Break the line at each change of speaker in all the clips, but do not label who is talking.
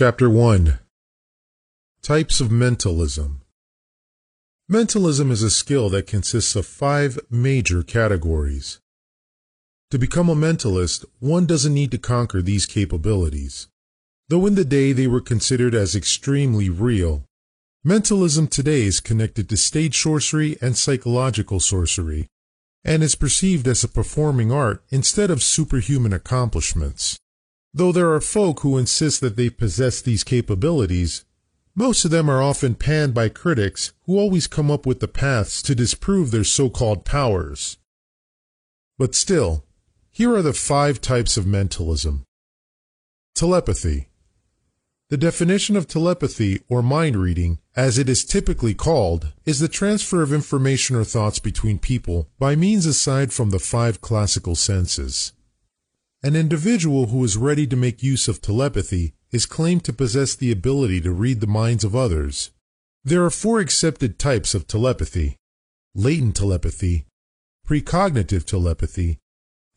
Chapter 1 Types of Mentalism Mentalism is a skill that consists of five major categories. To become a mentalist, one doesn't need to conquer these capabilities. Though in the day they were considered as extremely real, mentalism today is connected to stage sorcery and psychological sorcery, and is perceived as a performing art instead of superhuman accomplishments. Though there are folk who insist that they possess these capabilities, most of them are often panned by critics who always come up with the paths to disprove their so-called powers. But still, here are the five types of mentalism. Telepathy. The definition of telepathy, or mind reading, as it is typically called, is the transfer of information or thoughts between people by means aside from the five classical senses. An individual who is ready to make use of telepathy is claimed to possess the ability to read the minds of others. There are four accepted types of telepathy latent telepathy, precognitive telepathy,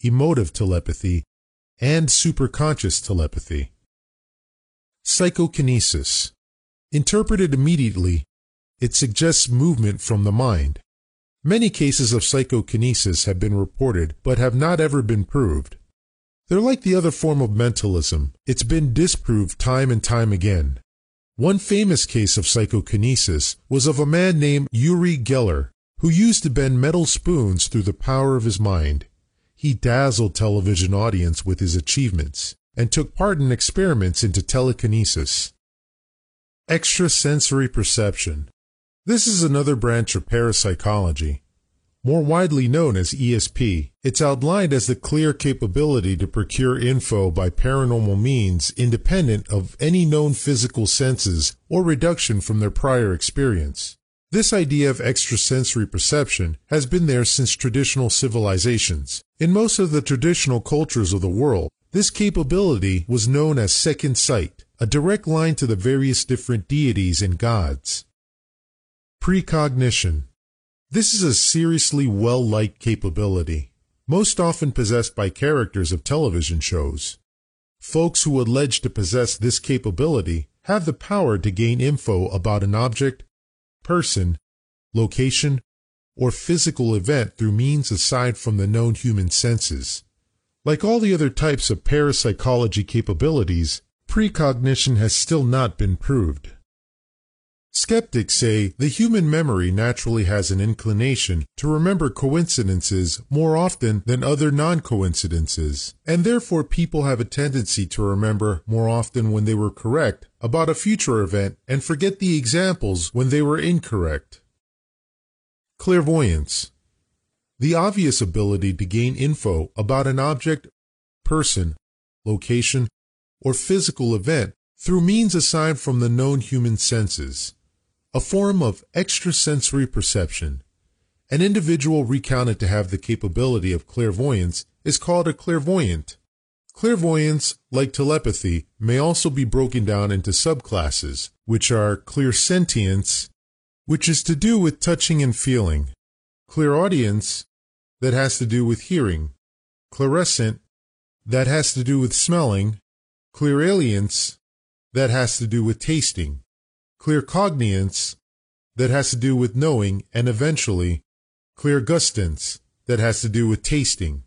emotive telepathy, and superconscious telepathy. Psychokinesis. Interpreted immediately, it suggests movement from the mind. Many cases of psychokinesis have been reported but have not ever been proved. They're like the other form of mentalism. It's been disproved time and time again. One famous case of psychokinesis was of a man named Uri Geller, who used to bend metal spoons through the power of his mind. He dazzled television audience with his achievements and took part in experiments into telekinesis. Extrasensory perception. This is another branch of parapsychology more widely known as ESP. It's outlined as the clear capability to procure info by paranormal means independent of any known physical senses or reduction from their prior experience. This idea of extrasensory perception has been there since traditional civilizations. In most of the traditional cultures of the world, this capability was known as second sight, a direct line to the various different deities and gods. Precognition this is a seriously well-liked capability, most often possessed by characters of television shows. Folks who allege to possess this capability have the power to gain info about an object, person, location, or physical event through means aside from the known human senses. Like all the other types of parapsychology capabilities, precognition has still not been proved. Skeptics say the human memory naturally has an inclination to remember coincidences more often than other non-coincidences, and therefore people have a tendency to remember more often when they were correct about a future event and forget the examples when they were incorrect. Clairvoyance. The obvious ability to gain info about an object, person, location, or physical event through means aside from the known human senses a form of extrasensory perception. An individual recounted to have the capability of clairvoyance is called a clairvoyant. Clairvoyance, like telepathy, may also be broken down into subclasses, which are clairsentience, which is to do with touching and feeling, clairaudience, that has to do with hearing, clairscent, that has to do with smelling, clairalience, that has to do with tasting, claircognience that has to do with knowing, and eventually clairgustance that has to do with tasting.